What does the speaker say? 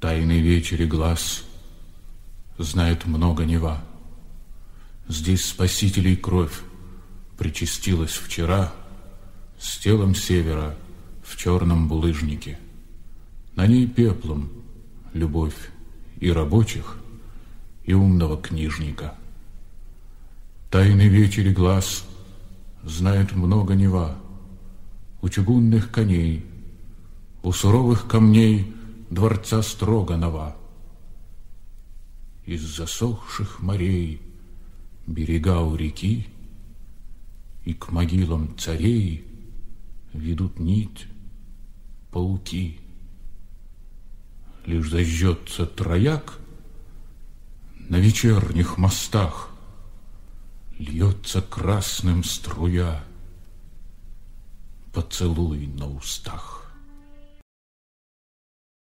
Тайный вечери глаз знает много Нева. Здесь спасителей кровь причастилась вчера с телом севера в черном булыжнике. На ней пеплом любовь и рабочих, и умного книжника. Тайный вечери глаз знает много Нева, у чугунных коней, у суровых камней дворца Строганова. Из засохших морей берега у реки и к могилам царей ведут нить пауки. Лишь зажжется трояк на вечерних мостах, Льется красным струя, поцелуй на устах.